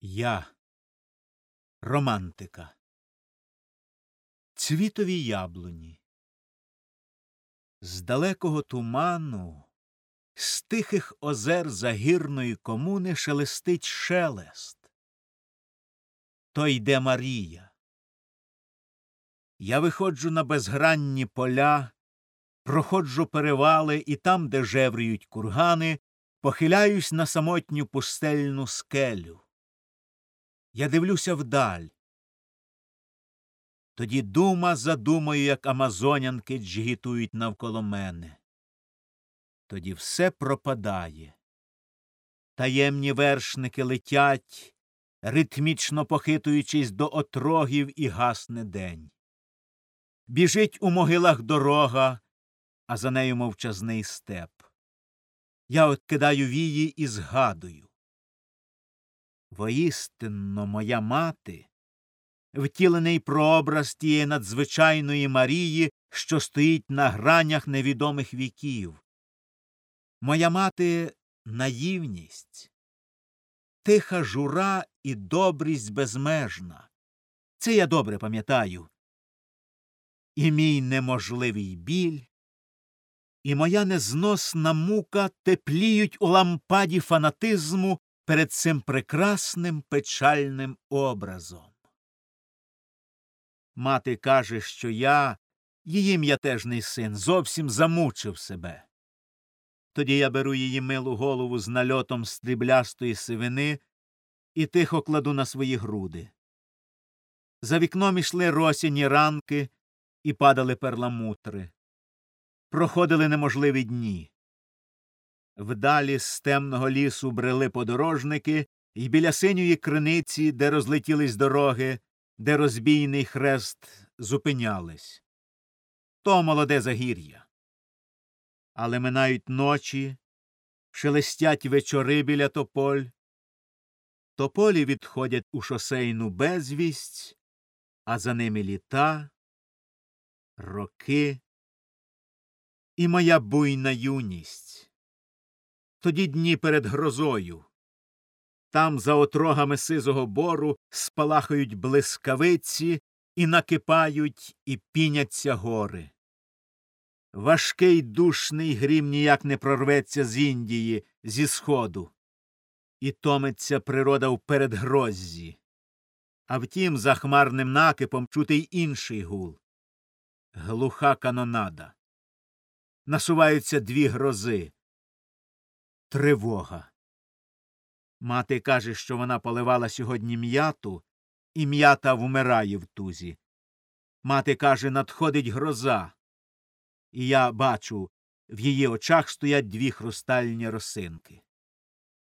Я романтика. Цвітові яблуні. З далекого туману, з тихих озер загірної комуни шелестить шелест. То йде Марія. Я виходжу на безгранні поля, проходжу перевали і там, де жевріють кургани, похиляюсь на самотню пустельну скелю. Я дивлюся вдаль. Тоді дума за думою, як амазонянки джгітують навколо мене. Тоді все пропадає. Таємні вершники летять, ритмічно похитуючись до отрогів, і гасне день. Біжить у могилах дорога, а за нею мовчазний степ. Я от кидаю вії і згадую. Воістинно моя мати, втілений прообраз тієї надзвичайної Марії, що стоїть на гранях невідомих віків. Моя мати наївність, тиха жура і добрість безмежна. Це я добре пам'ятаю. І мій неможливий біль, і моя незносна мука тепліють у лампаді фанатизму перед цим прекрасним печальним образом. Мати каже, що я, її м'ятежний син, зовсім замучив себе. Тоді я беру її милу голову з нальотом стріблястої сивини і тихо кладу на свої груди. За вікном ішли росіні ранки і падали перламутри. Проходили неможливі дні. Вдалі з темного лісу брели подорожники, і біля синьої криниці, де розлетілись дороги, де розбійний хрест зупинялись. То молоде загір'я. Але минають ночі, шелестять вечори біля тополь. Тополі відходять у шосейну безвість, а за ними літа, роки і моя буйна юність. Тоді дні перед грозою. Там за отрогами сизого бору спалахають блискавиці і накипають, і піняться гори. Важкий душний грім ніяк не прорветься з Індії, зі сходу, і томиться природа в передгроззі. А втім, за хмарним накипом чутий інший гул. Глуха канонада. Насуваються дві грози. Тривога. Мати каже, що вона поливала сьогодні м'яту, і м'ята вмирає в тузі. Мати каже, надходить гроза. І я бачу, в її очах стоять дві хрустальні росинки.